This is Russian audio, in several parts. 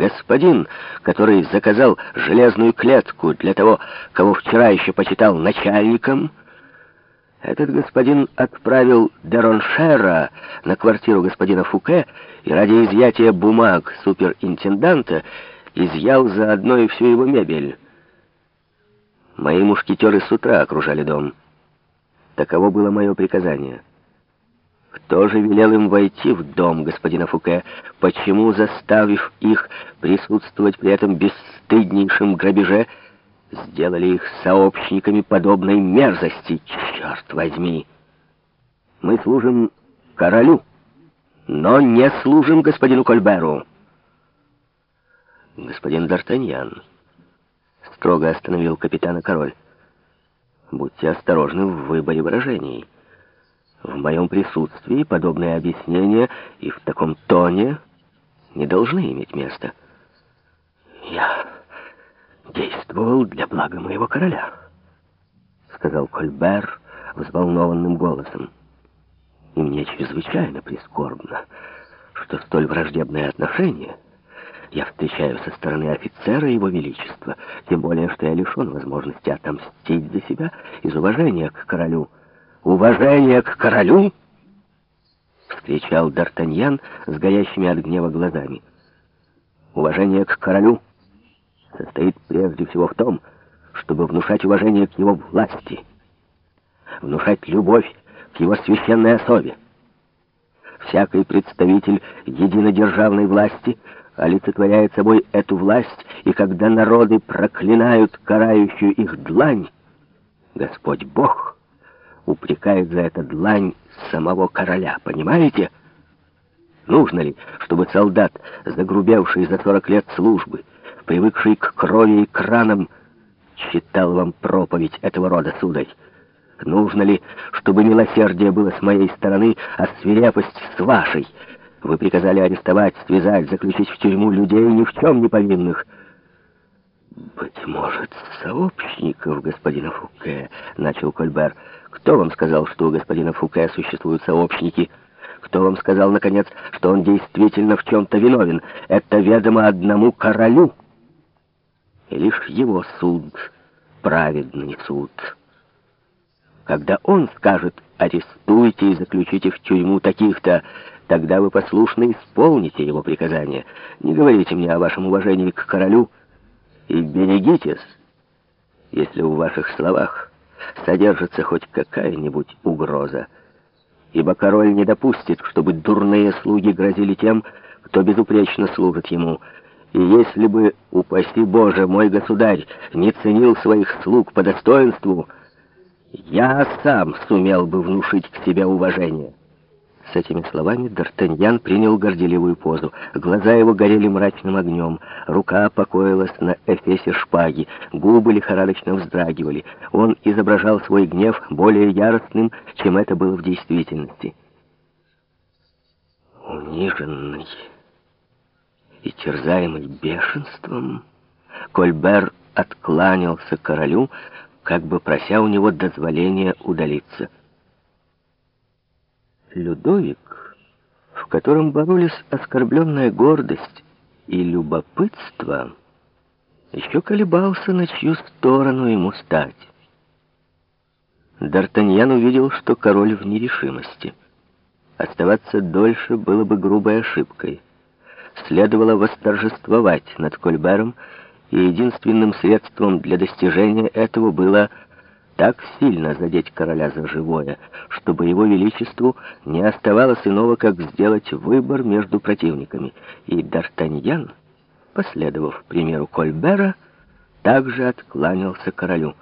Господин, который заказал железную клетку для того, кого вчера еще почитал начальником, этот господин отправил Дероншера на квартиру господина Фуке и ради изъятия бумаг суперинтенданта изъял заодно и всю его мебель. Мои мушкетеры с утра окружали дом. Таково было мое приказание. Кто же велел им войти в дом господина Фуке? Почему, заставив их присутствовать при этом бесстыднейшем грабеже, сделали их сообщниками подобной мерзости? Черт возьми! Мы служим королю, но не служим господину Кольберу. Господин Д'Артаньян строго остановил капитана король. Будьте осторожны в выборе выражений. В моем присутствии подобные объяснения и в таком тоне не должны иметь места. Я действовал для блага моего короля, сказал Кольбер взволнованным голосом. И мне чрезвычайно прискорбно, что столь враждебное отношение я встречаю со стороны офицера Его Величества, тем более, что я лишен возможности отомстить за себя из уважения к королю. «Уважение к королю?» — вскричал Д'Артаньян с горящими от гнева глазами. «Уважение к королю состоит прежде всего в том, чтобы внушать уважение к его власти, внушать любовь к его священной особе. Всякий представитель единодержавной власти олицетворяет собой эту власть, и когда народы проклинают карающую их длань, Господь Бог — упрекает за это длань самого короля, понимаете? Нужно ли, чтобы солдат, загрубевший за 40 лет службы, привыкший к крови и кранам, читал вам проповедь этого рода, сударь? Нужно ли, чтобы милосердие было с моей стороны, а свирепость с вашей? Вы приказали арестовать, связать, заключить в тюрьму людей ни в чем не повинных. «Быть может, сообщников господина Фуке», — начал Кольбер. «Кто вам сказал, что у господина Фуке существуют сообщники? Кто вам сказал, наконец, что он действительно в чем-то виновен? Это ведомо одному королю. И лишь его суд, праведный суд. Когда он скажет «арестуйте и заключите в тюрьму таких-то», тогда вы послушно исполните его приказание. Не говорите мне о вашем уважении к королю, — и берегитесь, если в ваших словах содержится хоть какая-нибудь угроза. Ибо король не допустит, чтобы дурные слуги грозили тем, кто безупречно служит ему. И если бы, упаси Боже, мой государь не ценил своих слуг по достоинству, я сам сумел бы внушить к себе уважение. С этими словами Д'Артаньян принял горделивую позу. Глаза его горели мрачным огнем, рука покоилась на эфесе шпаги, губы лихорадочно вздрагивали. Он изображал свой гнев более яростным, чем это было в действительности. Униженный и терзаемый бешенством, Кольбер откланялся королю, как бы прося у него дозволения удалиться. Людовик, в котором боролись оскорбленная гордость и любопытство, еще колебался, на чью сторону ему стать. Д'Артаньян увидел, что король в нерешимости. Оставаться дольше было бы грубой ошибкой. Следовало восторжествовать над Кольбером, и единственным средством для достижения этого было так сильно задеть короля за живое, чтобы его величеству не оставалось иного, как сделать выбор между противниками. И Д'Артаньян, последовав примеру Кольбера, также откланялся королю.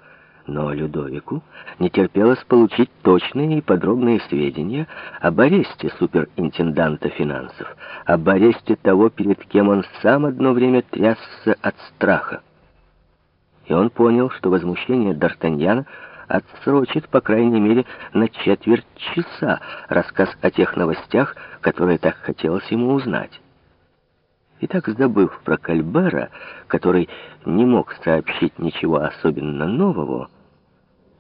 Но Людовику не терпелось получить точные и подробные сведения об аресте суперинтенданта финансов, об аресте того, перед кем он сам одно время трясся от страха. И он понял, что возмущение Д'Артаньяна отсрочит, по крайней мере, на четверть часа рассказ о тех новостях, которые так хотелось ему узнать. И так, забыв про Кальбера, который не мог сообщить ничего особенно нового,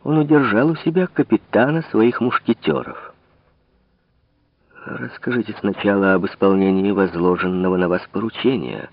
он удержал у себя капитана своих мушкетеров. «Расскажите сначала об исполнении возложенного на вас поручения»,